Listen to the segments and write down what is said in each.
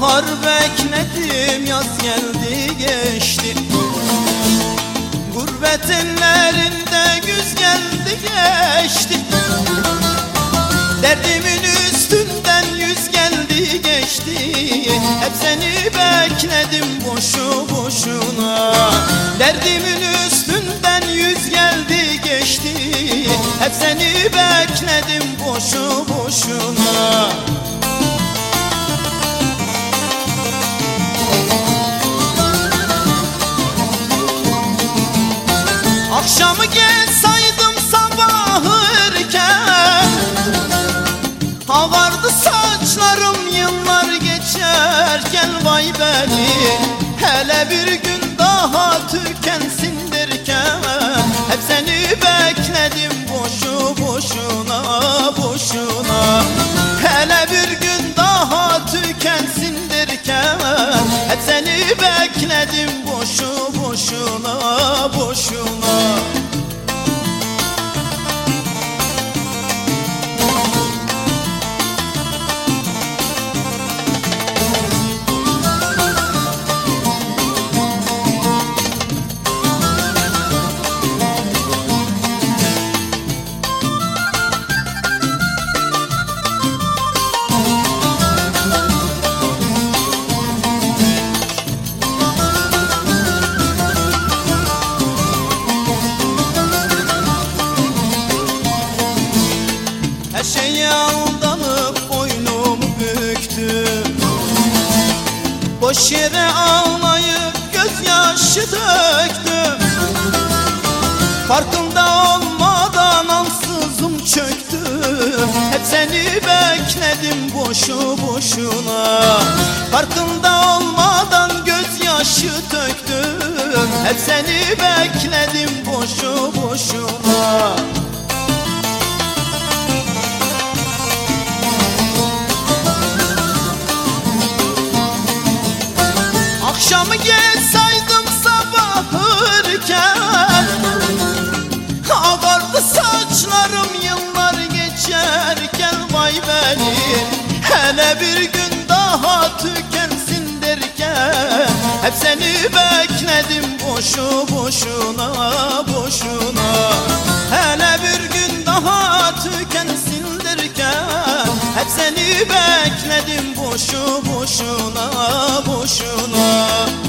Bahar bekledim yaz geldi geçti. Gurbet ellerinde güz geldi geçti. Derdimin üstünden yüz geldi geçti. Hep seni bekledim boşu boşuna. Derdimin üstünden yüz geldi geçti. Hep seni bekledim boşu boşuna Akşamı geç saydım sabahı erken Ağardı saçlarım yıllar geçerken Vay beni hele bir gün daha tükensin derken. Hep seni bekledim boşu boşuna boşuna Boş yere ağlayıp gözyaşı döktüm. Farkında olmadan ansızım çöktüm. Hep seni bekledim boşu boşuna. Farkında olmadan gözyaşı döktüm. Hep seni bekledim boşu boşuna Vay beni hele bir gün daha tükensin derken Hep seni bekledim boşu boşuna boşuna. Hele bir gün daha tükensin derken Hep seni bekledim boşu boşuna boşuna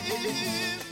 believe